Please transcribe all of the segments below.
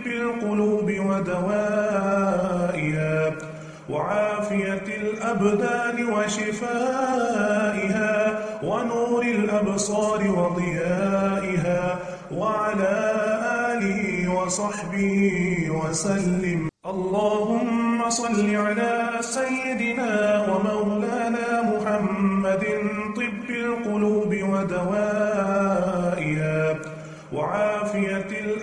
طب القلوب ودوائها وعافية الأبدان وشفائها ونور الأبصار وضيائها وعلى آله وصحبه وسلم.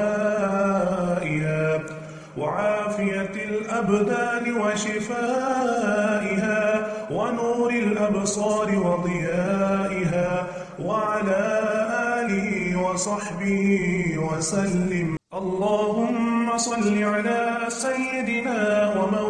ودوائها وعافية الأبدان وشفائها ونور الأبصار وضيائها وعلى آله وصحبه وسلم. اللهم صل على سيدنا ومولانا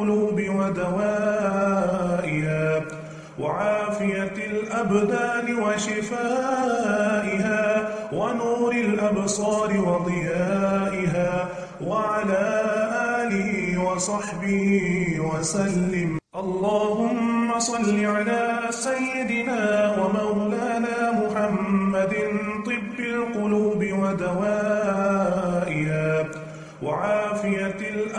ودوائها وعافية الأبدان وشفائها ونور الأبصار وضيائها وعلى آله وصحبه وسلم. اللهم صل على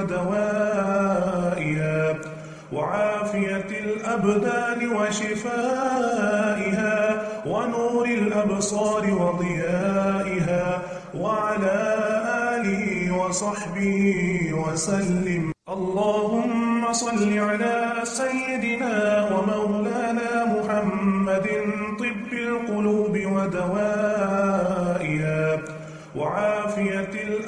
ودوائها وعافية الأبدان وشفائها ونور الأبصار وضيائها وعلى آله وصحبه وسلم. اللهم صل على